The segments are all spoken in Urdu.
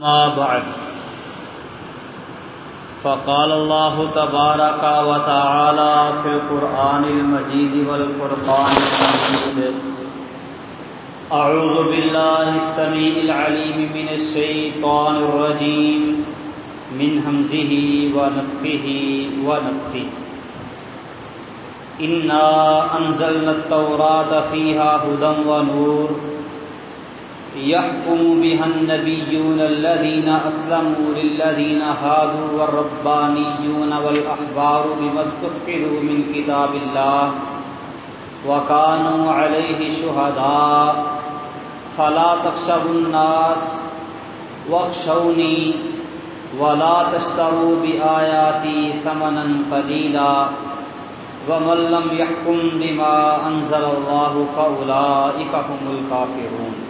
ما بعد، فقال الله تبارك وتعالى في القرآن المجيد والفرقان الحميد أعوذ بالله السميع العليم من الشيطان الرجيم، من همزه ونفخه ونفخه. إنا أنزلنا التوراة فيها هدى ونور. يحكم بها النبيون الذين أسلموا للذين هادوا والربانيون والأحبار بما استحفظوا من كتاب الله وكانوا عليه شهداء. فلا تخشوا الناس واخشوني ولا تشتروا بآياتي ثمنا قليلا ومن لم يحكم بما أنزل الله فأولئك هم الكافرون.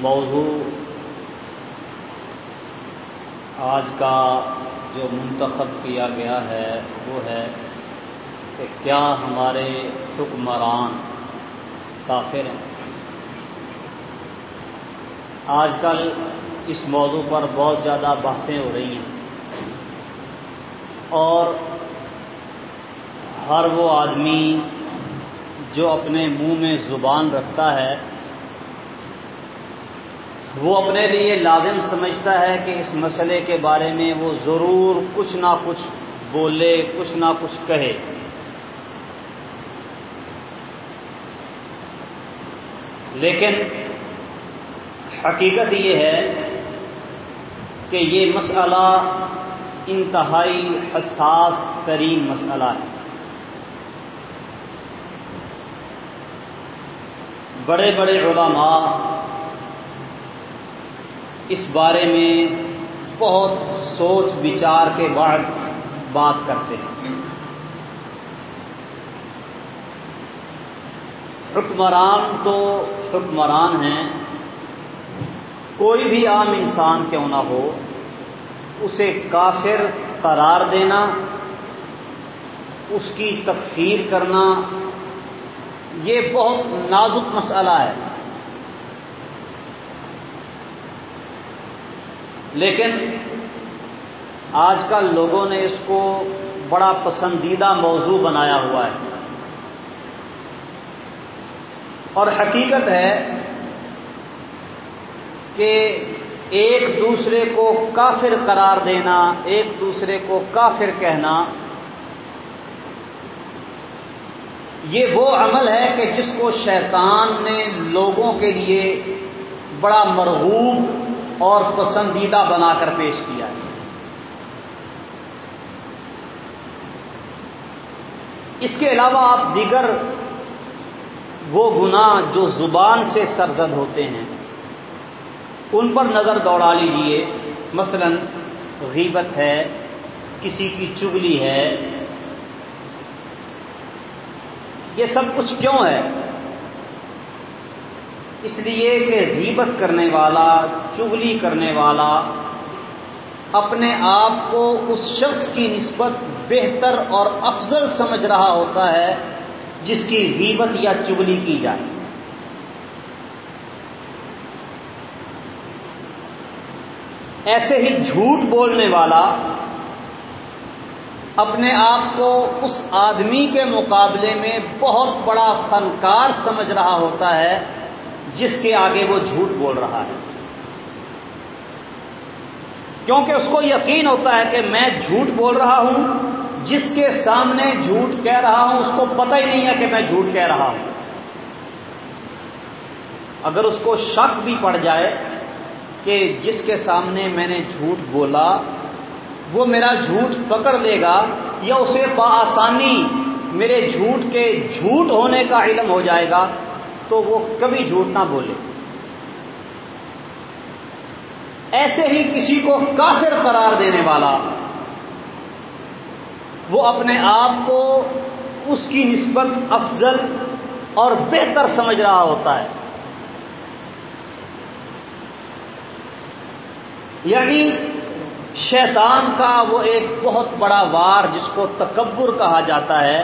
موضوع آج کا جو منتخب کیا گیا ہے وہ ہے کہ کیا ہمارے حکمران کافر ہیں۔ آج کل اس موضوع پر بہت زیادہ بحثیں ہو رہی ہیں اور ہر وہ آدمی جو اپنے منہ میں زبان رکھتا ہے وہ اپنے لیے لازم سمجھتا ہے کہ اس مسئلے کے بارے میں وہ ضرور کچھ نہ کچھ بولے، کچھ نہ کچھ کہے۔ لیکن حقیقت یہ ہے کہ یہ مسئلہ انتہائی حساس ترین مسئلہ ہے۔ بڑے بڑے علماء اس بارے میں بہت سوچ بچار کے بعد بات کرتے ہیں۔ حکمران تو حکمران ہیں۔ کوئی بھی عام انسان کیوں نہ ہو، اسے کافر قرار دینا، اس کی تکفیر کرنا، یہ بہت نازک مسئلہ ہے۔ لیکن آج کل لوگوں نے اس کو بڑا پسندیدہ موضوع بنایا ہوا ہے۔ اور حقیقت ہے کہ ایک دوسرے کو کافر قرار دینا، ایک دوسرے کو کافر کہنا، یہ وہ عمل ہے کہ جس کو شیطان نے لوگوں کے لیے بڑا مرغوب اور پسندیدہ بنا کر پیش کیا ہے۔ اس کے علاوہ آپ دیگر وہ گناہ جو زبان سے سرزد ہوتے ہیں، ان پر نظر دوڑا لیجیے۔ مثلا غیبت ہے، کسی کی چگلی ہے۔ یہ سب کچھ کیوں ہے؟ اس لیے کہ غیبت کرنے والا چگلی کرنے والا اپنے آپ کو اس شخص کی نسبت بہتر اور افضل سمجھ رہا ہوتا ہے جس کی غیبت یا چگلی کی جائے۔ ایسے ہی جھوٹ بولنے والا اپنے آپ کو اس آدمی کے مقابلے میں بہت بڑا فنکار سمجھ رہا ہوتا ہے جس کے آگے وہ جھوٹ بول رہا ہے۔ کیونکہ اس کو یقین ہوتا ہے کہ میں جھوٹ بول رہا ہوں، جس کے سامنے جھوٹ کہہ رہا ہوں، اس کو پتہ ہی نہیں ہے کہ میں جھوٹ کہہ رہا ہوں۔ اگر اس کو شک بھی پڑ جائے کہ جس کے سامنے میں نے جھوٹ بولا، وہ میرا جھوٹ پکڑ لے گا یا اسے بآسانی میرے جھوٹ کے جھوٹ ہونے کا علم ہو جائے گا تو وہ کبھی جھوٹ نہ بولے۔ ایسے ہی کسی کو کافر قرار دینے والا، وہ اپنے آپ کو اس کی نسبت افضل اور بہتر سمجھ رہا ہوتا ہے۔ یعنی شیطان کا وہ ایک بہت بڑا وار جس کو تکبر کہا جاتا ہے۔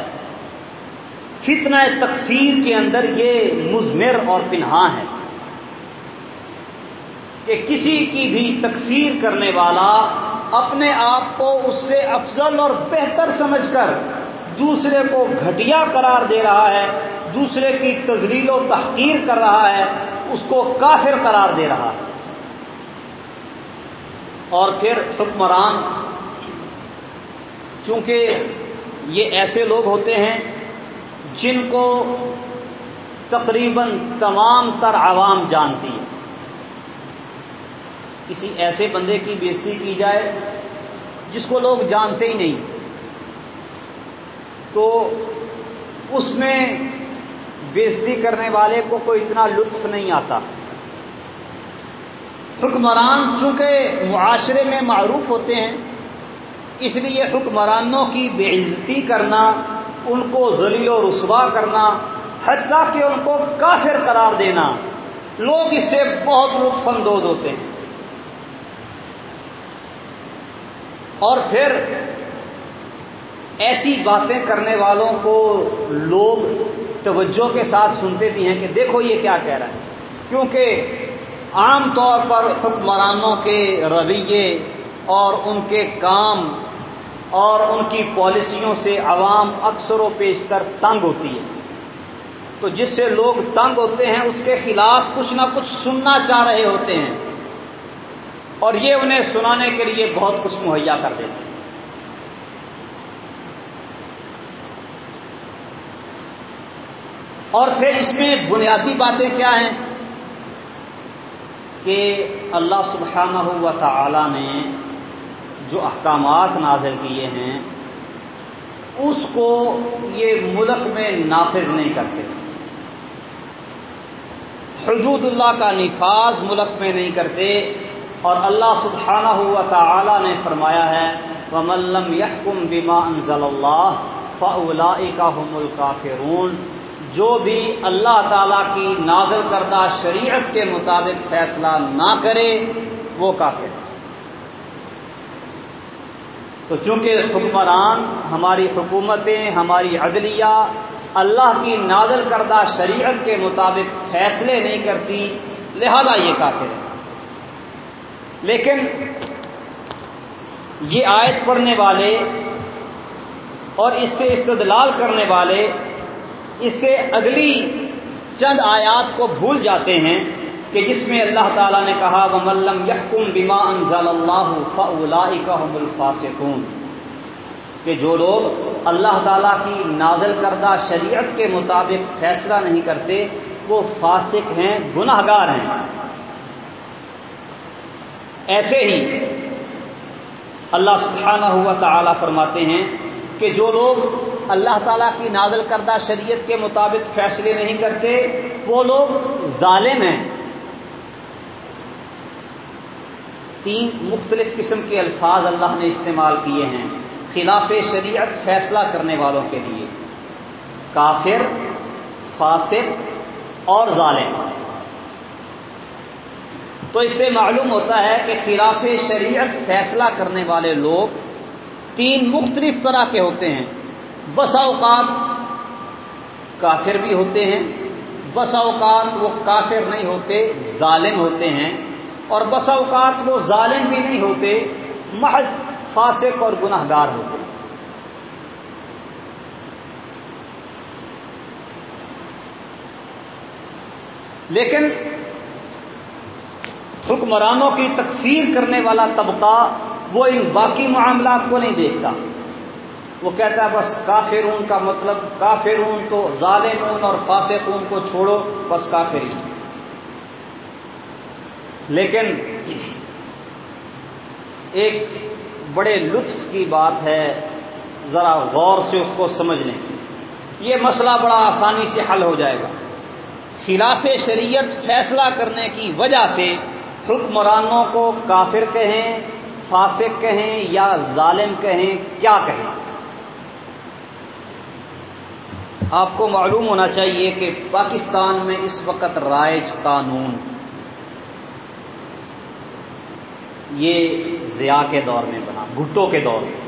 فتنہ تکفیر کے اندر یہ مزمر اور پنہا ہے کہ کسی کی بھی تکفیر کرنے والا اپنے آپ کو اس سے افضل اور بہتر سمجھ کر دوسرے کو گھٹیا قرار دے رہا ہے، دوسرے کی تزلیل و تحقیر کر رہا ہے، اس کو کافر قرار دے رہا ہے۔ اور پھر حکمران، چونکہ یہ ایسے لوگ ہوتے ہیں جن کو تقریباً تمام تر عوام جانتی ہے۔ کسی ایسے بندے کی بےزتی کی جائے جس کو لوگ جانتے ہی نہیں۔ تو اس میں بےزتی کرنے والے کو کوئی اتنا لطف نہیں آتا۔ حکمران چونکہ معاشرے میں معروف ہوتے ہیں، اس لیے حکمرانوں کی بے عزتی کرنا ان کو ذلیل و رسوا کرنا، حتیٰ کہ ان کو کافر قرار دینا۔ لوگ اس سے بہت لطف اندوز ہوتے ہیں۔ اور پھر ایسی باتیں کرنے والوں کو لوگ توجہ کے ساتھ سنتے بھی ہیں کہ دیکھو یہ کیا کہہ رہا ہے۔ کیونکہ عام طور پر حکمرانوں کے رویے اور ان کے کام اور ان کی پالیسیوں سے عوام اکثر و پیشتر تنگ ہوتی ہے۔ تو جس سے لوگ تنگ ہوتے ہیں، اس کے خلاف کچھ نہ کچھ سننا چاہ رہے ہوتے ہیں۔ اور یہ انہیں سنانے کے لیے بہت کچھ مہیا کر دیتے ہیں۔ اور پھر اس میں بنیادی باتیں کیا ہیں؟ کہ اللہ سبحانہ ہوا تعالی نے جو احکامات نازل کیے ہیں، اس کو یہ ملک میں نافذ نہیں کرتے۔ حدود اللہ کا نفاذ ملک میں نہیں کرتے اور اللہ سبحانہ ہوا تعالی نے فرمایا ہے وملم یحکم بیما انزل اللہ فلا کا الکافرون جو بھی اللہ تعالی کی نازل کردہ شریعت کے مطابق فیصلہ نہ کرے، وہ کافر۔ تو چونکہ حکمران ہماری حکومتیں، ہماری عدلیہ اللہ کی نازل کردہ شریعت کے مطابق فیصلے نہیں کرتی، لہذا یہ کافر ہے لیکن یہ آیت پڑھنے والے اور اس سے استدلال کرنے والے اس سے اگلی چند آیات کو بھول جاتے ہیں۔ کہ جس میں اللہ تعالیٰ نے کہا وہ ملم یحکم بیما انزل اللہ فلا الفاسقون۔ کہ جو لوگ اللہ تعالیٰ کی نازل کردہ شریعت کے مطابق فیصلہ نہیں کرتے، وہ فاسق ہیں گناہ گار ہیں۔ ایسے ہی اللہ سبحانہ ہوا تعالیٰ فرماتے ہیں کہ جو لوگ اللہ تعالیٰ کی نازل کردہ شریعت کے مطابق فیصلے نہیں کرتے، وہ لوگ ظالم ہیں۔ تین مختلف قسم کے الفاظ اللہ نے استعمال کیے ہیں خلاف شریعت فیصلہ کرنے والوں کے لیے۔ کافر، فاسق اور ظالم۔ تو اس سے معلوم ہوتا ہے کہ خلاف شریعت فیصلہ کرنے والے لوگ تین مختلف طرح کے ہوتے ہیں۔ بسا اوقات کافر بھی ہوتے ہیں بسا اوقات وہ کافر نہیں ہوتے، ظالم ہوتے ہیں۔ اور بسا اوقات وہ ظالم بھی نہیں ہوتے، محض فاسق اور گناہ گار ہوتے۔ لیکن حکمرانوں کی تکفیر کرنے والا طبقہ وہ ان باقی معاملات کو نہیں دیکھتا۔ وہ کہتا ہے، بس کافرون کا مطلب کافرون تو ظالمون اور فاسقون کو چھوڑو، بس کافر ہی لیکن ایک بڑے لطف کی بات ہے ذرا غور سے اس کو سمجھ لیں یہ مسئلہ بڑا آسانی سے حل ہو جائے گا۔ خلاف شریعت فیصلہ کرنے کی وجہ سے حکمرانوں کو کافر کہیں، فاسق کہیں یا ظالم کہیں، کیا کہیں۔ آپ کو معلوم ہونا چاہیے کہ پاکستان میں اس وقت رائج قانون یہ ضیاء کے دور میں بنا، بھٹو کے دور میں۔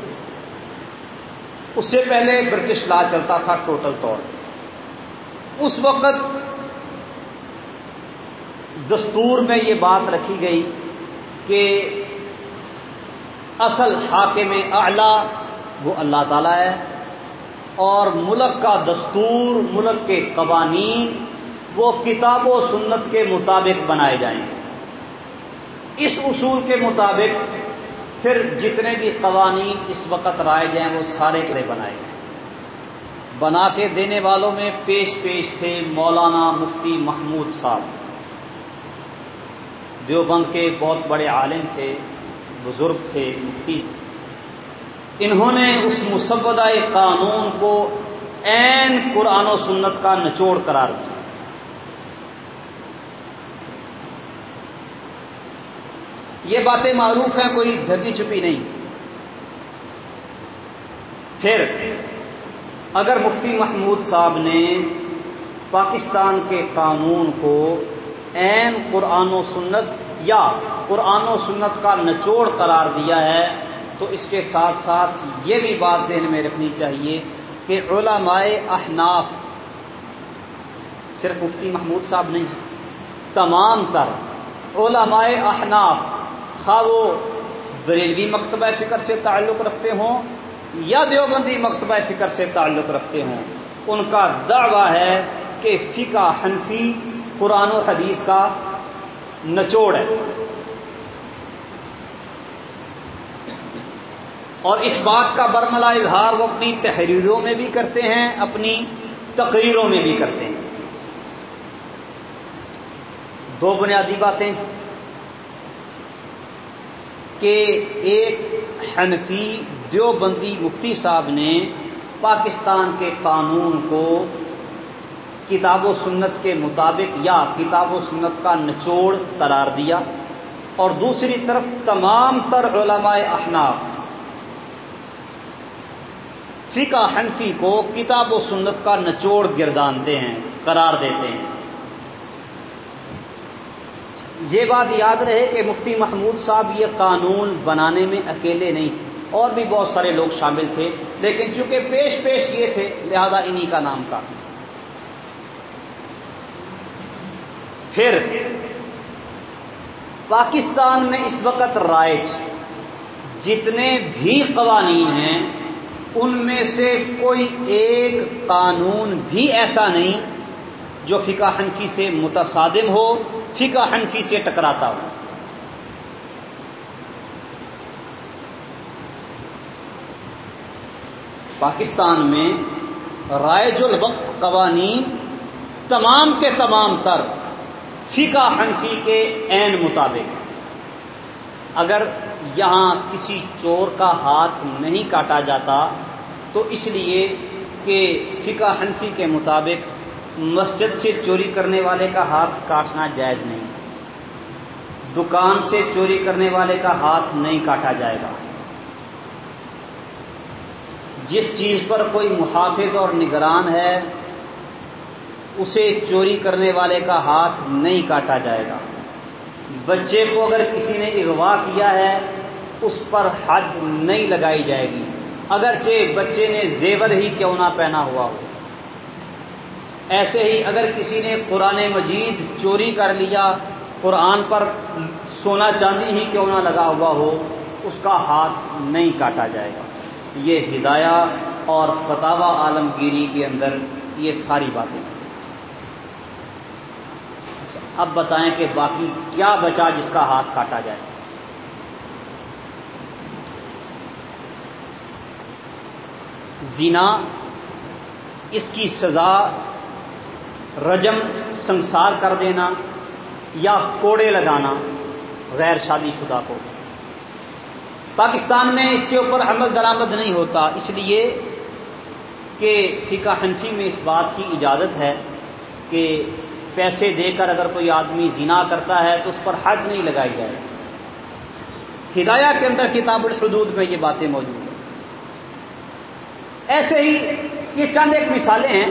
اس سے پہلے برٹش لا چلتا تھا ٹوٹل طور اس وقت دستور میں یہ بات رکھی گئی کہ اصل حاکم اعلی وہ اللہ تعالی ہے اور ملک کا دستور، ملک کے قوانین وہ کتاب و سنت کے مطابق بنائے جائیں۔ گے اس اصول کے مطابق پھر جتنے بھی قوانین اس وقت رائے جائیں وہ سارے کرے بنائے گئے بنا کے دینے والوں میں پیش پیش تھے مولانا مفتی محمود صاحب۔ دیوبند کے بہت بڑے عالم تھے، بزرگ تھے، مفتی۔ انہوں نے اس مسودہ قانون کو این قرآن و سنت کا نچوڑ قرار دیا۔ یہ باتیں معروف ہیں، کوئی ڈھکی چھپی نہیں۔ پھر، اگر مفتی محمود صاحب نے پاکستان کے قانون کو این قرآن و سنت یا قرآن و سنت کا نچوڑ قرار دیا ہے، تو اس کے ساتھ ساتھ یہ بھی بات ذہن میں رکھنی چاہیے کہ علماء احناف، صرف مفتی محمود صاحب نہیں، تمام تر علماء احناف خواہ وہ بریلوی مکتبہ فکر سے تعلق رکھتے ہوں یا دیوبندی مکتبہ فکر سے تعلق رکھتے ہوں، ان کا دعویٰ ہے کہ فقہ حنفی قرآن و حدیث کا نچوڑ ہے۔ اور اس بات کا برملا اظہار وہ اپنی تحریروں میں بھی کرتے ہیں، اپنی تقریروں میں بھی کرتے ہیں۔ دو بنیادی باتیں۔ کہ ایک حنفی دیوبندی مفتی صاحب نے پاکستان کے قانون کو کتاب و سنت کے مطابق یا کتاب و سنت کا نچوڑ قرار دیا اور دوسری طرف تمام تر علماء احناف فقہ حنفی کو کتاب و سنت کا نچوڑ گردانتے ہیں، قرار دیتے ہیں۔ یہ بات یاد رہے کہ مفتی محمود صاحب یہ قانون بنانے میں اکیلے نہیں تھے، اور بھی بہت سارے لوگ شامل تھے، لیکن چونکہ پیش پیش کیے تھے، لہذا انہی کا نام کا پھر، پاکستان میں اس وقت رائج جتنے بھی قوانین ہیں، ان میں سے کوئی ایک قانون بھی ایسا نہیں جو فقہ حنفی سے متصادم ہو، فقہ حنفی سے ٹکراتا ہو۔ پاکستان میں رائج الوقت قوانین تمام کے تمام تر فقہ حنفی کے عین مطابق اگر یہاں کسی چور کا ہاتھ نہیں کاٹا جاتا، تو اس لیے کہ فقہ حنفی کے مطابق مسجد سے چوری کرنے والے کا ہاتھ کاٹنا جائز نہیں۔ دکان سے چوری کرنے والے کا ہاتھ نہیں کاٹا جائے گا۔ جس چیز پر کوئی محافظ اور نگران ہے، اسے چوری کرنے والے کا ہاتھ نہیں کاٹا جائے گا۔ بچے کو اگر کسی نے اغوا کیا ہے، اس پر حد نہیں لگائی جائے گی۔ اگرچہ بچے نے زیور ہی کیوں نہ پہنا ہوا ہو۔ ایسے ہی اگر کسی نے قرآن مجید چوری کر لیا، قرآن پر سونا چاندی ہی کیوں نہ لگا ہوا ہو، اس کا ہاتھ نہیں کاٹا جائے گا۔ یہ ہدایہ اور فتح عالمگیری کے اندر یہ ساری باتیں اب بتائیں کہ باقی کیا بچا جس کا ہاتھ کاٹا جائے۔ زینا اس کی سزا رجم، سنسار کر دینا یا کوڑے لگانا غیر شادی شدہ کو۔ پاکستان میں اس کے اوپر عمل درآمد نہیں ہوتا، اس لیے کہ فقہ حنفی میں اس بات کی اجازت ہے کہ پیسے دے کر اگر کوئی آدمی زنا کرتا ہے تو اس پر حد نہیں لگائی جائے۔ ہدایہ کے اندر کتاب الحدود میں یہ باتیں موجود ہیں۔ ایسے ہی یہ چند ایک مثالیں ہیں۔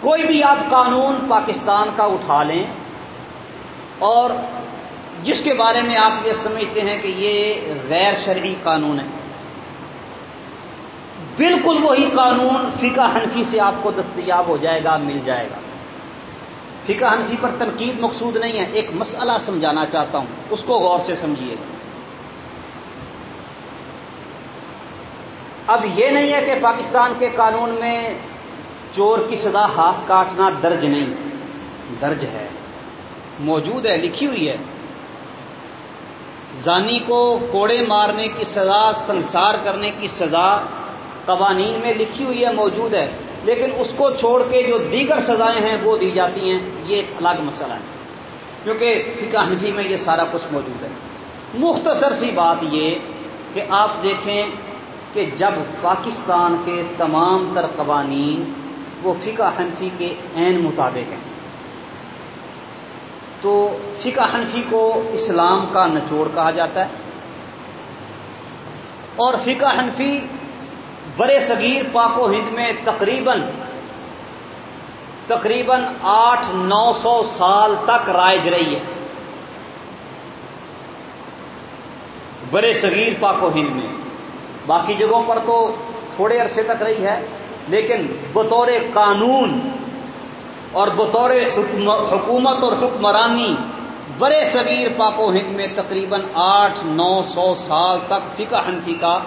کوئی بھی آپ قانون پاکستان کا اٹھا لیں اور جس کے بارے میں آپ یہ سمجھتے ہیں کہ یہ غیر شرعی قانون ہے، بالکل وہی قانون فقہ حنفی سے آپ کو دستیاب ہو جائے گا، مل جائے گا۔ فقہ حنفی پر تنقید مقصود نہیں ہے، ایک مسئلہ سمجھانا چاہتا ہوں، اس کو غور سے سمجھیے۔ گا اب یہ نہیں ہے کہ پاکستان کے قانون میں چور کی سزا ہاتھ کاٹنا درج نہیں۔ درج ہے۔ موجود ہے، لکھی ہوئی ہے۔ زانی کو کوڑے مارنے کی سزا، سنسار کرنے کی سزا قوانین میں لکھی ہوئی ہے، موجود ہے۔ لیکن اس کو چھوڑ کے جو دیگر سزائیں ہیں، وہ دی جاتی ہیں۔ یہ ایک الگ مسئلہ ہے۔ کیونکہ فقہ حنفی میں یہ سارا کچھ موجود ہے۔ مختصر سی بات یہ کہ آپ دیکھیں کہ جب پاکستان کے تمام تر قوانین وہ فقہ حنفی کے عین مطابق ہیں۔ تو فقہ حنفی کو اسلام کا نچوڑ کہا جاتا ہے اور فقہ حنفی برے صغیر پاک و ہند میں تقریباً تقریباً آٹھ نو سو سال تک رائج رہی ہے۔ برے صغیر پاک و ہند میں۔ باقی جگہوں پر تو تھوڑے عرصے تک رہی ہے۔ لیکن بطور قانون اور بطور حکومت اور حکمرانی برے صغیر پاک و ہند میں تقریباً آٹھ نو سو سال تک فقہ حنفی کا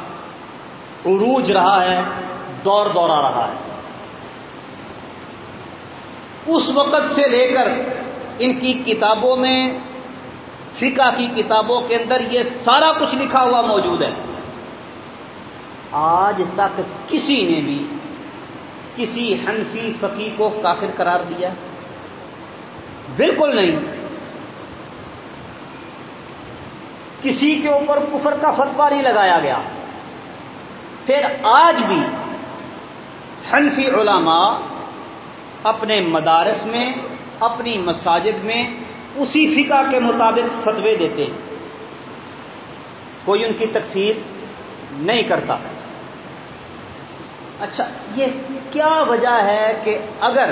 عروج رہا ہے، دور دورہ رہا ہے۔ اس وقت سے لے کر ان کی کتابوں میں، فقہ کی کتابوں کے اندر یہ سارا کچھ لکھا ہوا موجود ہے۔ آج تک کسی نے بھی کسی حنفی فقی کو کافر قرار دیا؟ بالکل نہیں۔ کسی کے اوپر کفر کا فتوا نہیں لگایا گیا۔ پھر آج بھی حنفی علماء اپنے مدارس میں، اپنی مساجد میں اسی فقہ کے مطابق فتوے دیتے ہیں۔ کوئی ان کی تکفیر نہیں کرتا۔ اچھا یہ کیا وجہ ہے کہ اگر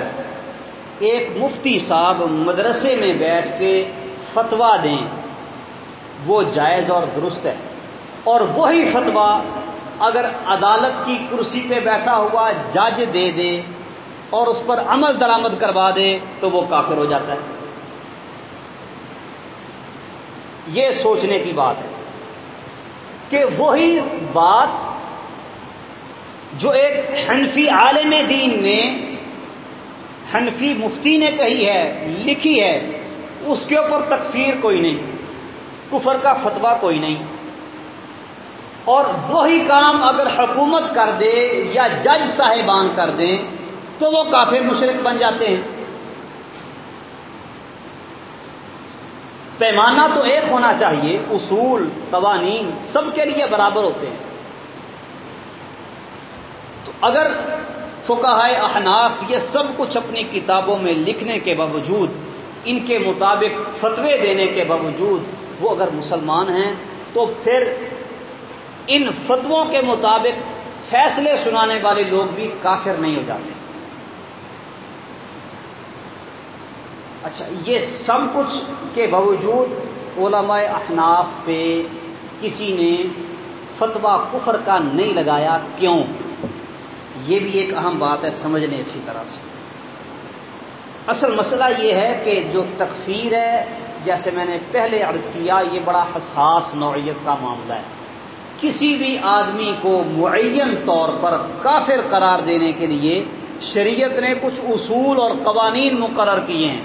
ایک مفتی صاحب مدرسے میں بیٹھ کے فتوا دیں، وہ جائز اور درست ہے۔ اور وہی فتوا اگر عدالت کی کرسی پہ بیٹھا ہوا جج دے دے اور اس پر عمل درآمد کروا دے تو وہ کافر ہو جاتا ہے۔ یہ سوچنے کی بات ہے کہ وہی بات جو ایک حنفی عالم دین نے حنفی مفتی نے کہی ہے، لکھی ہے، اس کے اوپر تکفیر کوئی نہیں، کفر کا فتوا کوئی نہیں۔ اور وہی کام اگر حکومت کر دے یا جج صاحبان کر دیں، تو وہ کافی مشرق بن جاتے ہیں۔ پیمانہ تو ایک ہونا چاہیے، اصول، قوانین سب کے لیے برابر ہوتے ہیں۔ تو اگر فکہ احناف یہ سب کچھ اپنی کتابوں میں لکھنے کے باوجود، ان کے مطابق فتوے دینے کے باوجود وہ اگر مسلمان ہیں، تو پھر ان فتووں کے مطابق فیصلے سنانے والے لوگ بھی کافر نہیں ہو جاتے۔ اچھا یہ سب کچھ کے باوجود علماء احناف پہ کسی نے فتوا کفر کا نہیں لگایا۔ کیوں؟ یہ بھی ایک اہم بات ہے سمجھنے اچھی طرح سے۔ اصل مسئلہ یہ ہے کہ جو تکفیر ہے، جیسے میں نے پہلے عرض کیا، یہ بڑا حساس نوعیت کا معاملہ ہے۔ کسی بھی آدمی کو معین طور پر کافر قرار دینے کے لیے شریعت نے کچھ اصول اور قوانین مقرر کیے ہیں۔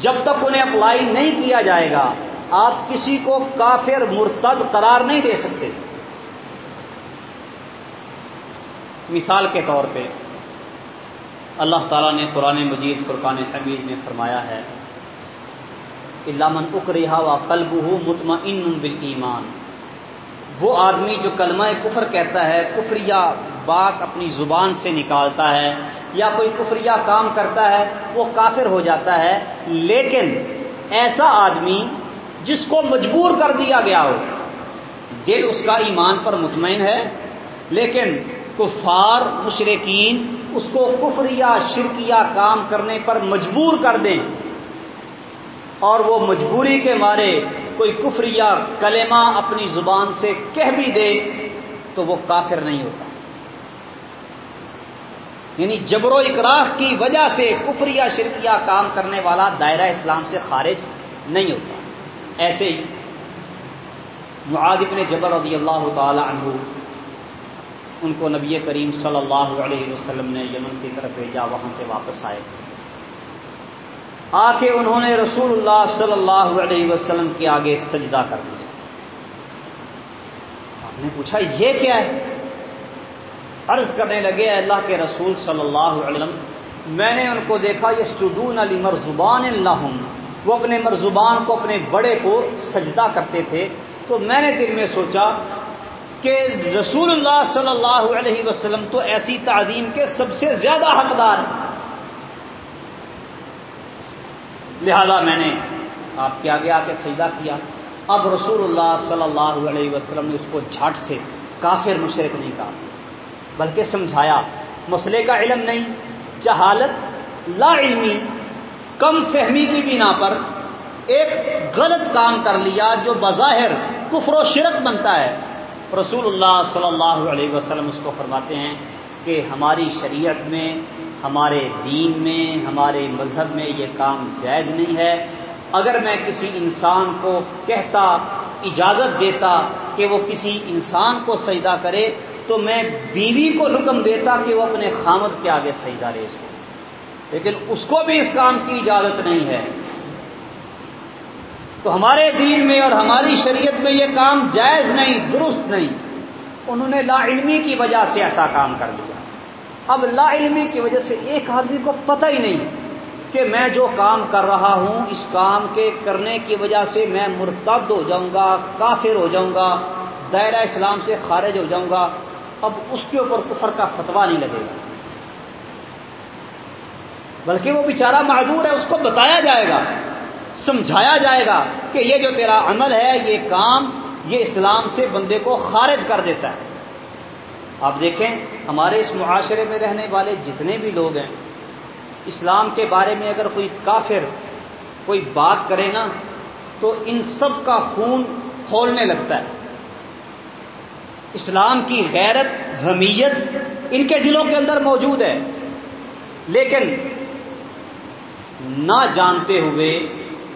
جب تک انہیں اپلائی نہیں کیا جائے گا، آپ کسی کو کافر مرتد قرار نہیں دے سکتے۔ مثال کے طور پہ اللہ تعالیٰ نے قرآن مجید، فرقان حمید میں فرمایا ہے علامن اکریہ و قلب ہو مطمئن بال ایمان وہ آدمی جو کلمہ کفر کہتا ہے، کفریہ بات اپنی زبان سے نکالتا ہے، یا کوئی کفریہ کام کرتا ہے، وہ کافر ہو جاتا ہے، لیکن ایسا آدمی جس کو مجبور کر دیا گیا ہو، دل اس کا ایمان پر مطمئن ہے، لیکن کفار مشرقین اس کو کفریہ شرکیہ کام کرنے پر مجبور کر دیں۔ اور وہ مجبوری کے مارے کوئی کفریہ کلمہ اپنی زبان سے کہہ بھی دے تو وہ کافر نہیں ہوتا۔ یعنی جبر و اقراح کی وجہ سے کفریہ شرکیہ کام کرنے والا دائرہ اسلام سے خارج نہیں ہوتا۔ ایسے ہی معاذ ابن جبر رضی اللہ تعالی عنہ ان کو نبی کریم صلی اللہ علیہ وسلم نے یمن کی طرف بھیجا، وہاں سے واپس آئے۔ آ کے انہوں نے رسول اللہ صلی اللہ علیہ وسلم کے آگے سجدہ کر دیا۔ آپ نے پوچھا، یہ کیا ہے؟ عرض کرنے لگے اللہ کے رسول صلی اللہ علیہ وسلم، میں نے ان کو دیکھا یہ علی مرزبان اللہ وہ اپنے مرزبان کو، اپنے بڑے کو سجدہ کرتے تھے۔ تو میں نے دل میں سوچا کہ رسول اللہ صلی اللہ علیہ وسلم تو ایسی تعظیم کے سب سے زیادہ حقدار ہیں۔ لہذا میں نے آپ کے آگے آ کے سجدہ کیا۔ اب رسول اللہ صلی اللہ علیہ وسلم نے اس کو جھٹ سے کافر مشرق نہیں کہا، بلکہ سمجھایا، مسئلے کا علم نہیں، جہالت، لا علمی، کم فہمی کی بنا پر ایک غلط کام کر لیا جو بظاہر کفر و شرک بنتا ہے۔ رسول اللہ صلی اللہ علیہ وسلم اس کو فرماتے ہیں کہ ہماری شریعت میں، ہمارے دین میں، ہمارے مذہب میں یہ کام جائز نہیں ہے۔ اگر میں کسی انسان کو کہتا، اجازت دیتا کہ وہ کسی انسان کو سجدہ کرے، تو میں بیوی کو حکم دیتا کہ وہ اپنے خامد کے آگے سجدہ ریز ہو لیکن اس کو بھی اس کام کی اجازت نہیں ہے۔ تو ہمارے دین میں اور ہماری شریعت میں یہ کام جائز نہیں، درست نہیں۔ انہوں نے لا علمی کی وجہ سے ایسا کام کر لیا اب لا علمی کی وجہ سے ایک آدمی کو پتہ ہی نہیں کہ میں جو کام کر رہا ہوں، اس کام کے کرنے کی وجہ سے میں مرتد ہو جاؤں گا، کافر ہو جاؤں گا، دائرہ اسلام سے خارج ہو جاؤں گا۔ اب اس کے اوپر کفر کا فتوا نہیں لگے گا۔ بلکہ وہ بیچارہ معذور ہے، اس کو بتایا جائے گا۔ سمجھایا جائے گا کہ یہ جو تیرا عمل ہے، یہ کام یہ اسلام سے بندے کو خارج کر دیتا ہے۔ آپ دیکھیں، ہمارے اس معاشرے میں رہنے والے جتنے بھی لوگ ہیں، اسلام کے بارے میں اگر کوئی کافر کوئی بات کرے نا، تو ان سب کا خون کھولنے لگتا ہے۔ اسلام کی غیرت، حمیت ان کے دلوں کے اندر موجود ہے۔ لیکن نہ جانتے ہوئے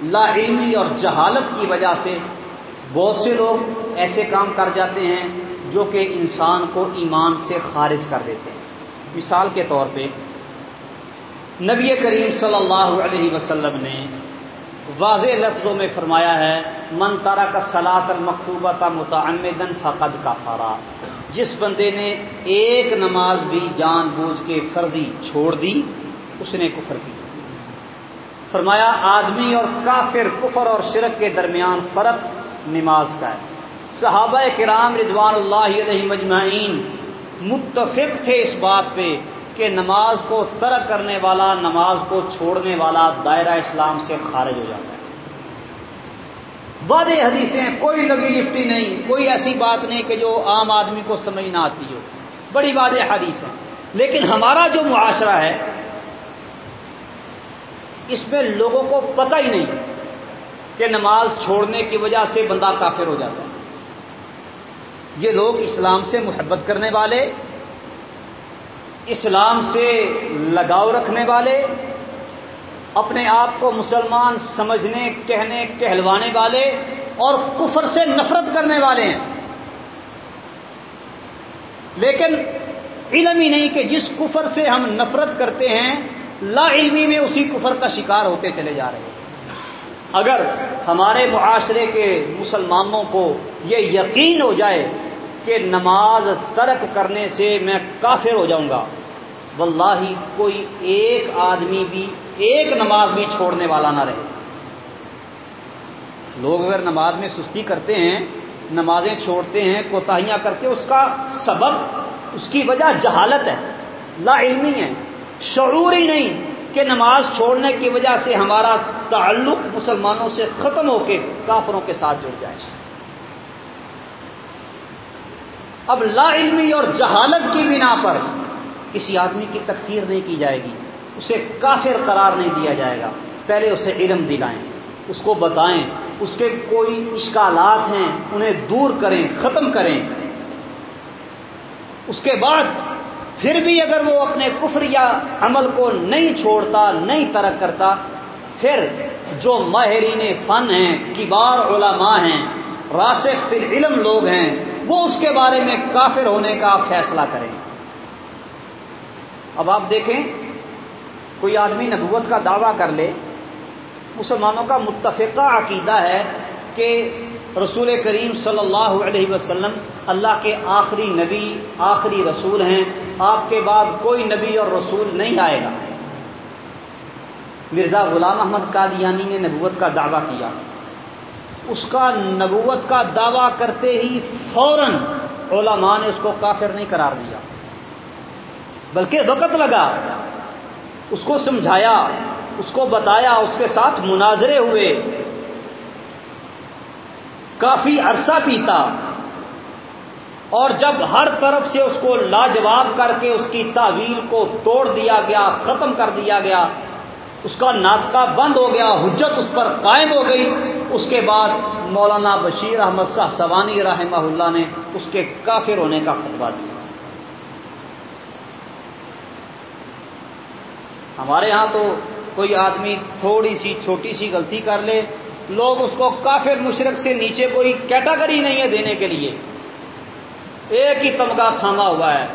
لا علمی اور جہالت کی وجہ سے بہت سے لوگ ایسے کام کر جاتے ہیں جو کہ انسان کو ایمان سے خارج کر دیتے ہیں۔ مثال کے طور پہ نبی کریم صلی اللہ علیہ وسلم نے واضح لفظوں میں فرمایا ہے، من تارا کا سلاط المکتوبہ کا متعمدن فقد کا فارا جس بندے نے ایک نماز بھی جان بوجھ کے فرضی چھوڑ دی، اس نے کفر کی۔ فرمایا، آدمی اور کافر، کفر اور شرک کے درمیان فرق نماز کا ہے۔ صحابہ کرام رضوان اللہ علیہ مجمعین متفق تھے اس بات پہ کہ نماز کو ترک کرنے والا، نماز کو چھوڑنے والا دائرہ اسلام سے خارج ہو جاتا ہے۔ وعدے حدیثیں، کوئی لگی لپٹی نہیں، کوئی ایسی بات نہیں کہ جو عام آدمی کو سمجھ نہ آتی ہو۔ بڑی وعدے حدیث ہیں لیکن ہمارا جو معاشرہ ہے اس میں لوگوں کو پتہ ہی نہیں کہ نماز چھوڑنے کی وجہ سے بندہ کافر ہو جاتا ہے۔ یہ لوگ اسلام سے محبت کرنے والے، اسلام سے لگاؤ رکھنے والے، اپنے آپ کو مسلمان سمجھنے، کہنے، کہلوانے والے اور کفر سے نفرت کرنے والے ہیں۔ لیکن علم ہی نہیں کہ جس کفر سے ہم نفرت کرتے ہیں لا علمی میں اسی کفر کا شکار ہوتے چلے جا رہے ہیں۔ اگر ہمارے معاشرے کے مسلمانوں کو یہ یقین ہو جائے کہ نماز ترک کرنے سے میں کافر ہو جاؤں گا، واللہ کوئی ایک آدمی بھی ایک نماز بھی چھوڑنے والا نہ رہے۔ لوگ اگر نماز میں سستی کرتے ہیں، نمازیں چھوڑتے ہیں، کوتاہیاں کرتے اس کا سبب، اس کی وجہ جہالت ہے، لا علمی ہے۔ شعور ہی نہیں کہ نماز چھوڑنے کی وجہ سے ہمارا تعلق مسلمانوں سے ختم ہو کے کافروں کے ساتھ جڑ جائے۔ اب لا علمی اور جہالت کی بنا پر کسی آدمی کی تکفیر نہیں کی جائے گی، اسے کافر قرار نہیں دیا جائے گا۔ پہلے اسے علم دلائیں، اس کو بتائیں، اس کے کوئی اشکالات ہیں، انہیں دور کریں، ختم کریں۔ اس کے بعد پھر بھی اگر وہ اپنے کفر یا عمل کو نہیں چھوڑتا، نہیں ترک کرتا، پھر جو ماہرین فن ہیں، کبار علماء ہیں، راسخ فی علم لوگ ہیں، وہ اس کے بارے میں کافر ہونے کا فیصلہ کریں۔ اب آپ دیکھیں، کوئی آدمی نبوت کا دعویٰ کر لے، مسلمانوں کا متفقہ عقیدہ ہے کہ رسول کریم صلی اللہ علیہ وسلم اللہ کے آخری نبی، آخری رسول ہیں۔ آپ کے بعد کوئی نبی اور رسول نہیں آئے گا۔ مرزا غلام احمد قادیانی نے نبوت کا دعویٰ کیا۔ اس کا نبوت کا دعویٰ کرتے ہی فوراً علماء نے اس کو کافر نہیں قرار دیا۔ بلکہ وقت لگا۔ اس کو سمجھایا، اس کو بتایا، اس کے ساتھ مناظرے ہوئے۔ کافی عرصہ پیتا اور جب ہر طرف سے اس کو لاجواب کر کے اس کی تعویل کو توڑ دیا گیا، ختم کر دیا گیا، اس کا ناطقہ بند ہو گیا، حجت اس پر قائم ہو گئی، اس کے بعد مولانا بشیر احمد شاہ سوانی رحمہ اللہ نے اس کے کافر ہونے کا فتوا دیا۔ ہمارے ہاں تو کوئی آدمی تھوڑی سی چھوٹی سی غلطی کر لے، لوگ اس کو کافر مشرق سے نیچے کوئی کیٹاگری نہیں ہے دینے کے لیے۔ ایک ہی تمغہ تھاما ہوا ہے،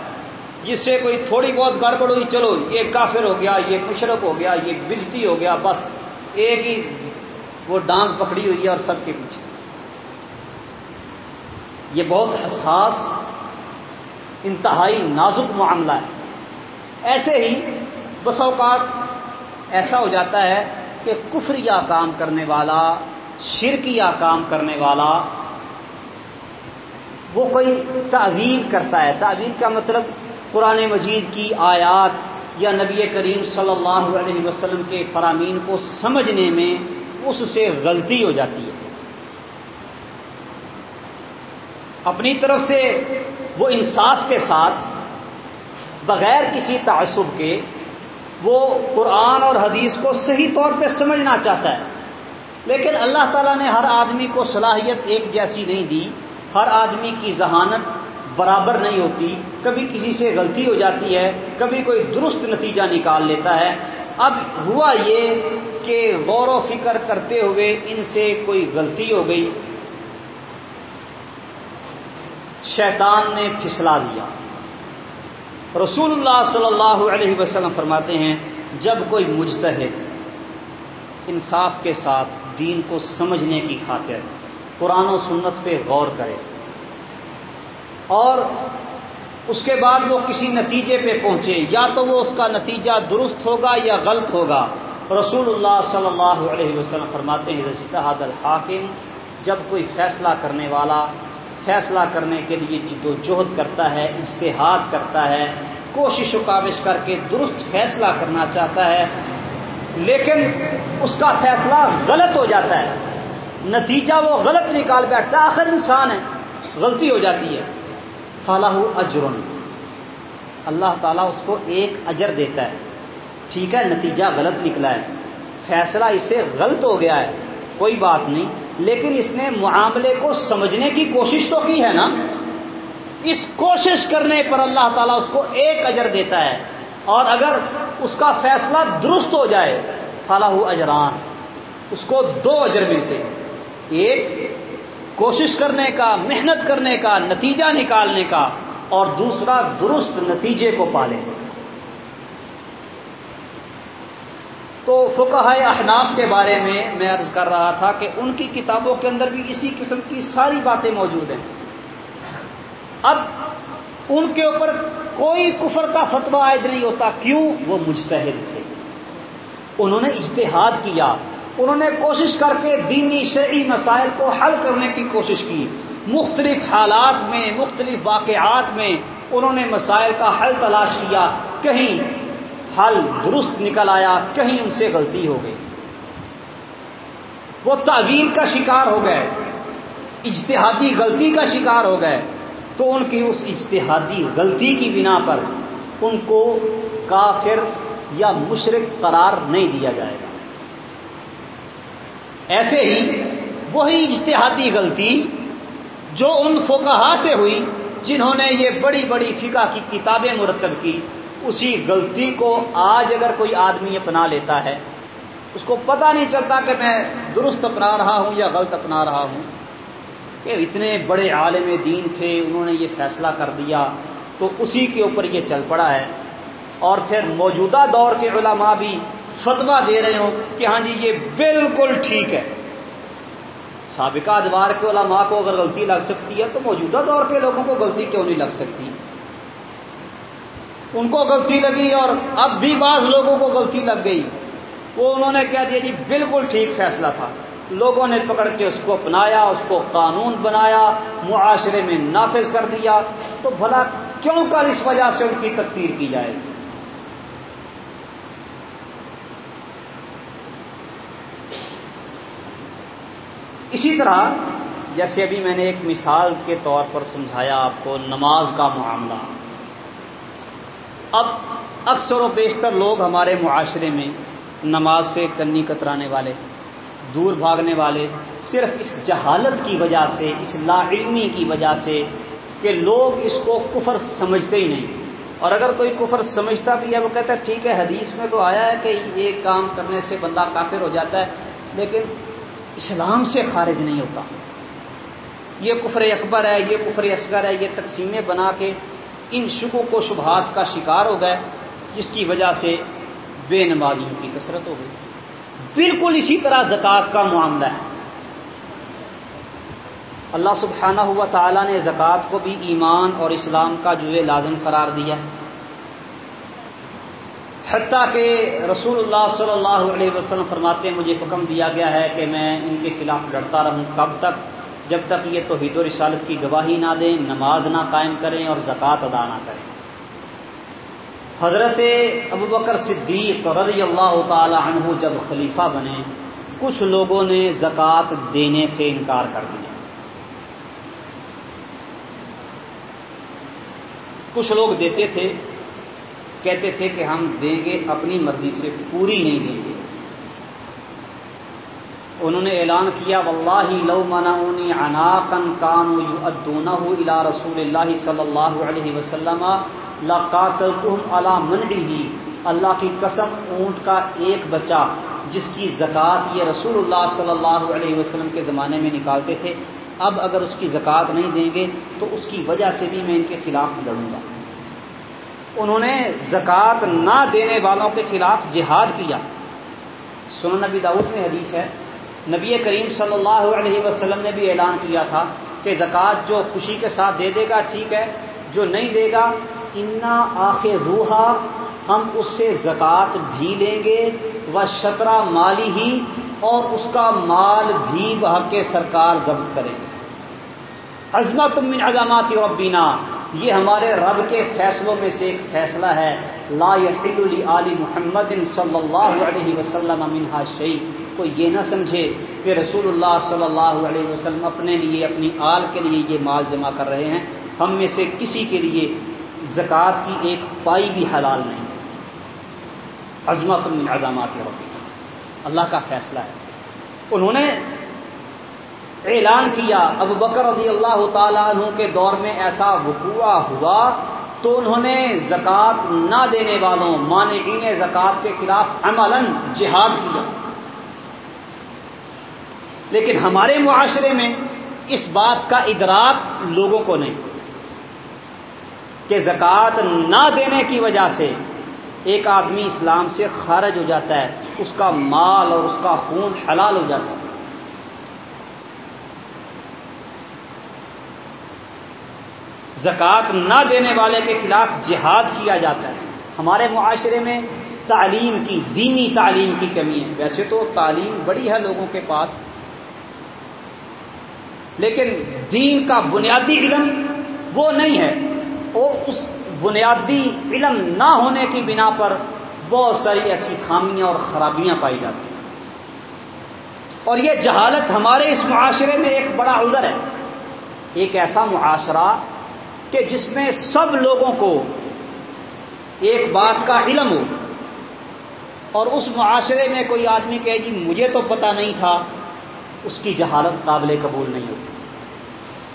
جس سے کوئی تھوڑی بہت گڑبڑ ہوئی، چلو، یہ کافر ہو گیا، یہ مشرق ہو گیا، یہ بجتی ہو گیا، بس ایک ہی وہ ڈانگ پکڑی ہوئی ہے اور سب کے پیچھے۔ یہ بہت حساس، انتہائی نازک معاملہ ہے۔ ایسے ہی بس اوقات ایسا ہو جاتا ہے کہ کفریا کام کرنے والا شرکیا کام کرنے والا وہ کوئی تعویل کرتا ہے۔ تعویل کا مطلب قرآن مجید کی آیات یا نبی کریم صلی اللہ علیہ وسلم کے فرامین کو سمجھنے میں اس سے غلطی ہو جاتی ہے۔ اپنی طرف سے وہ انصاف کے ساتھ بغیر کسی تعصب کے وہ قرآن اور حدیث کو صحیح طور پہ سمجھنا چاہتا ہے۔ لیکن اللہ تعالیٰ نے ہر آدمی کو صلاحیت ایک جیسی نہیں دی۔ ہر آدمی کی ذہانت برابر نہیں ہوتی، کبھی کسی سے غلطی ہو جاتی ہے، کبھی کوئی درست نتیجہ نکال لیتا ہے۔ اب ہوا یہ کہ غور و فکر کرتے ہوئے ان سے کوئی غلطی ہو گئی۔ شیطان نے پھسلا دیا۔ رسول اللہ صلی اللہ علیہ وسلم فرماتے ہیں، جب کوئی مجتہد انصاف کے ساتھ دین کو سمجھنے کی خاطر قرآن و سنت پہ غور کرے اور اس کے بعد وہ کسی نتیجے پہ پہنچے، یا تو وہ اس کا نتیجہ درست ہوگا یا غلط ہوگا۔ رسول اللہ صلی اللہ علیہ وسلم فرماتے ہیں رشتہ الحاکم جب کوئی فیصلہ کرنے والا فیصلہ کرنے کے لیے جد و جہد کرتا ہے اشتہاد کرتا ہے، کوشش و کاوش کر کے درست فیصلہ کرنا چاہتا ہے، لیکن اس کا فیصلہ غلط ہو جاتا ہے۔ نتیجہ وہ غلط نکال بیٹھتا ہے، آخر انسان ہے۔ غلطی ہو جاتی ہے۔ فلاح اجرن اللہ تعالیٰ اس کو ایک اجر دیتا ہے۔ ٹھیک ہے، نتیجہ غلط نکلا ہے۔ فیصلہ اس سے غلط ہو گیا ہے۔ کوئی بات نہیں۔ لیکن اس نے معاملے کو سمجھنے کی کوشش تو کی ہے نا؟ اس کوشش کرنے پر اللہ تعالیٰ اس کو ایک اجر دیتا ہے۔ اور اگر اس کا فیصلہ درست ہو جائے فلاح اجران اس کو دو اجر ملتے ہیں۔ ایک کوشش کرنے کا، محنت کرنے کا، نتیجہ نکالنے کا اور دوسرا درست نتیجے کو پالے۔ تو فقہ احناف کے بارے میں میں عرض کر رہا تھا کہ ان کی کتابوں کے اندر بھی اسی قسم کی ساری باتیں موجود ہیں۔ اب ان کے اوپر کوئی کفر کا فتویٰ عائد نہیں ہوتا، کیوں؟ وہ مجتہد تھے۔ انہوں نے اشتہاد کیا۔ انہوں نے کوشش کر کے دینی شرعی مسائل کو حل کرنے کی کوشش کی۔ مختلف حالات میں، مختلف واقعات میں انہوں نے مسائل کا حل تلاش کیا۔ کہیں حل درست نکل آیا، کہیں ان سے غلطی ہو گئی۔ وہ تعویل کا شکار ہو گئے، اجتہادی غلطی کا شکار ہو گئے۔ تو ان کی اس اجتہادی غلطی کی بنا پر ان کو کافر یا مشرق قرار نہیں دیا جائے گا۔ ایسے ہی وہی اجتہادی غلطی جو ان فوکہ سے ہوئی جنہوں نے یہ بڑی بڑی فقہ کی کتابیں مرتب کی، اسی غلطی کو آج اگر کوئی آدمی اپنا لیتا ہے، اس کو پتہ نہیں چلتا کہ میں درست اپنا رہا ہوں یا غلط اپنا رہا ہوں۔ کہ اتنے بڑے عالم دین تھے، انہوں نے یہ فیصلہ کر دیا، تو اسی کے اوپر یہ چل پڑا ہے۔ اور پھر موجودہ دور کے علماء بھی فتوا دے رہے ہوں کہ ہاں جی یہ بالکل ٹھیک ہے۔ سابقہ ادوار کے علماء کو اگر غلطی لگ سکتی ہے تو موجودہ دور کے لوگوں کو غلطی کیوں نہیں لگ سکتی؟ ان کو غلطی لگی اور اب بھی بعض لوگوں کو غلطی لگ گئی۔ وہ انہوں نے کہہ دیا جی بالکل ٹھیک فیصلہ تھا۔ لوگوں نے پکڑ کے اس کو اپنایا، اس کو قانون بنایا، معاشرے میں نافذ کر دیا۔ تو بھلا کیوں کر اس وجہ سے ان کی تقدیر کی جائے؟ گی اسی طرح جیسے ابھی میں نے ایک مثال کے طور پر سمجھایا آپ کو، نماز کا معاملہ۔ اب اکثر و بیشتر لوگ ہمارے معاشرے میں نماز سے کنی کترانے والے، دور بھاگنے والے، صرف اس جہالت کی وجہ سے، اس لا علمی کی وجہ سے کہ لوگ اس کو کفر سمجھتے ہی نہیں۔ اور اگر کوئی کفر سمجھتا بھی ہے، وہ کہتا ہے، ٹھیک ہے، حدیث میں تو آیا ہے کہ یہ کام کرنے سے بندہ کافر ہو جاتا ہے، لیکن اسلام سے خارج نہیں ہوتا۔ یہ کفر اکبر ہے، یہ کفر اصغر ہے، یہ تقسیمیں بنا کے ان شکو کو شبہات کا شکار ہو گئے، جس کی وجہ سے بے نمازیوں کی کثرت ہو گئی۔ بالکل اسی طرح زکوٰۃ کا معاملہ ہے۔ اللہ سبحانہ ہوا تعالیٰ نے زکوٰۃ کو بھی ایمان اور اسلام کا جزے لازم قرار دیا۔ حتیٰ کہ رسول اللہ صلی اللہ علیہ وسلم فرماتے ہیں، مجھے حکم دیا گیا ہے کہ میں ان کے خلاف لڑتا رہوں۔ کب تک؟ جب تک یہ توحید و رسالت کی گواہی نہ دیں، نماز نہ قائم کریں اور زکوٰۃ ادا نہ کریں۔ حضرت ابو بکر صدیق رضی اللہ تعالی عنہ جب خلیفہ بنے، کچھ لوگوں نے زکوٰۃ دینے سے انکار کر دیا۔ کچھ لوگ دیتے تھے کہتے تھے کہ ہم دیں گے، اپنی مرضی سے پوری نہیں دیں گے۔ انہوں نے اعلان کیا واللہ لو منعونی عناقا کانو یؤدونہ الى رسول اللہ صلی اللہ علیہ وسلم لقاتلتهم على منعه اللہ کی قسم، اونٹ کا ایک بچہ جس کی زکوٰۃ یہ رسول اللہ صلی اللہ علیہ وسلم کے زمانے میں نکالتے تھے، اب اگر اس کی زکوٰۃ نہیں دیں گے تو اس کی وجہ سے بھی میں ان کے خلاف لڑوں گا۔ انہوں نے زکوٰۃ نہ دینے والوں کے خلاف جہاد کیا۔ سنن نبی داؤد میں حدیث ہے۔ نبی کریم صلی اللہ علیہ وسلم نے بھی اعلان کیا تھا کہ زکوٰۃ جو خوشی کے ساتھ دے دے گا، ٹھیک ہے، جو نہیں دے گا، انا آخر روحا ہم اس سے زکوٰۃ بھی لیں گے، وہ شطرہ مالی ہی، اور اس کا مال بھی بحق کے سرکار ضبط کریں گے۔ عظمت من علامات ربینا یہ ہمارے رب کے فیصلوں میں سے ایک فیصلہ ہے۔ لا علی علی محمد صلی اللہ علیہ وسلم منہا شعیب کو یہ نہ سمجھے کہ رسول اللہ صلی اللہ علیہ وسلم اپنے لیے، اپنی آل کے لیے یہ مال جمع کر رہے ہیں۔ ہم میں سے کسی کے لیے زکوٰۃ کی ایک پائی بھی حلال نہیں۔ عظمت من عظامات ربی اللہ کا فیصلہ ہے۔ انہوں نے اعلان کیا، ابو بکر رضی اللہ تعالیٰ عنہ کے دور میں ایسا وقوع ہوا تو انہوں نے زکوٰۃ نہ دینے والوں، مانعین زکوٰۃ کے خلاف عملاً جہاد کیا۔ لیکن ہمارے معاشرے میں اس بات کا ادراک لوگوں کو نہیں کہ زکوٰۃ نہ دینے کی وجہ سے ایک آدمی اسلام سے خارج ہو جاتا ہے، اس کا مال اور اس کا خون حلال ہو جاتا ہے۔ زکوٰۃ نہ دینے والے کے خلاف جہاد کیا جاتا ہے۔ ہمارے معاشرے میں تعلیم کی، دینی تعلیم کی کمی ہے۔ ویسے تو تعلیم بڑی ہے لوگوں کے پاس، لیکن دین کا بنیادی علم وہ نہیں ہے۔ اور اس بنیادی علم نہ ہونے کی بنا پر بہت ساری ایسی خامیاں اور خرابیاں پائی جاتی ہیں۔ اور یہ جہالت ہمارے اس معاشرے میں ایک بڑا عذر ہے۔ ایک ایسا معاشرہ کہ جس میں سب لوگوں کو ایک بات کا علم ہو اور اس معاشرے میں کوئی آدمی کہے جی مجھے تو پتا نہیں تھا، اس کی جہالت قابل قبول نہیں ہوتی۔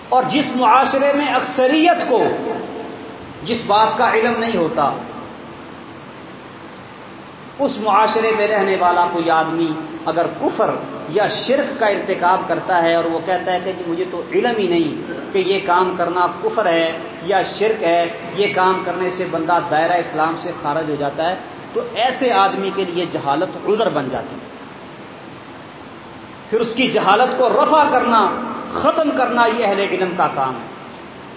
اور جس معاشرے میں اکثریت کو جس بات کا علم نہیں ہوتا اس معاشرے میں رہنے والا کوئی آدمی اگر کفر یا شرک کا ارتکاب کرتا ہے اور وہ کہتا ہے کہ جی مجھے تو علم ہی نہیں کہ یہ کام کرنا کفر ہے یا شرک ہے، یہ کام کرنے سے بندہ دائرہ اسلام سے خارج ہو جاتا ہے، تو ایسے آدمی کے لیے جہالت عذر بن جاتی ہے۔ پھر اس کی جہالت کو رفع کرنا، ختم کرنا یہ اہل علم کا کام ہے۔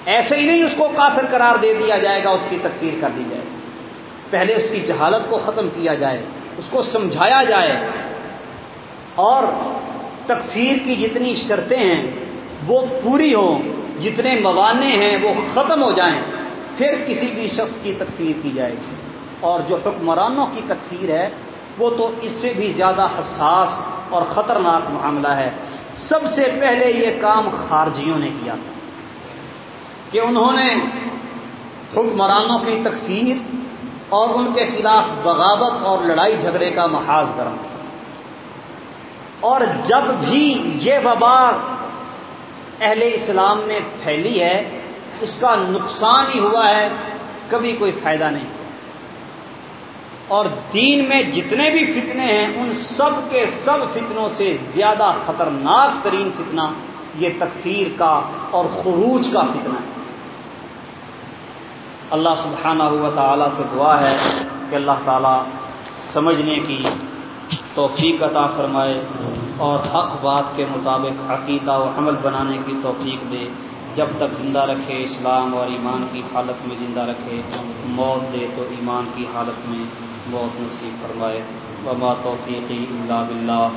ایسے ہی نہیں اس کو کافر قرار دے دیا جائے گا، اس کی تکفیر کر دی جائے گی۔ پہلے اس کی جہالت کو ختم کیا جائے، اس کو سمجھایا جائے۔ اور تکفیر کی جتنی شرطیں ہیں، وہ پوری ہوں، جتنے موانع ہیں، وہ ختم ہو جائیں۔ پھر کسی بھی شخص کی تکفیر کی جائے گی۔ اور جو حکمرانوں کی تکفیر ہے، وہ تو اس سے بھی زیادہ حساس اور خطرناک معاملہ ہے۔ سب سے پہلے یہ کام خارجیوں نے کیا تھا کہ انہوں نے حکمرانوں کی تکفیر اور ان کے خلاف بغاوت اور لڑائی جھگڑے کا محاذ کرا اور جب بھی یہ وبا اہل اسلام میں پھیلی ہے، اس کا نقصان ہی ہوا ہے، کبھی کوئی فائدہ نہیں۔ اور دین میں جتنے بھی فتنے ہیں، ان سب کے سب فتنوں سے زیادہ خطرناک ترین فتنہ یہ تکفیر کا اور خروج کا فتنہ ہے۔ اللہ سبحانہ ہوا تعالیٰ سے دعا ہے کہ اللہ تعالیٰ سمجھنے کی توفیق عطا فرمائے اور حق بات کے مطابق عقیدہ و عمل بنانے کی توفیق دے۔ جب تک زندہ رکھے اسلام اور ایمان کی حالت میں زندہ رکھے، موت دے تو ایمان کی حالت میں بہت نصیب فرمائے۔ وما توفیقی اللہ بلّہ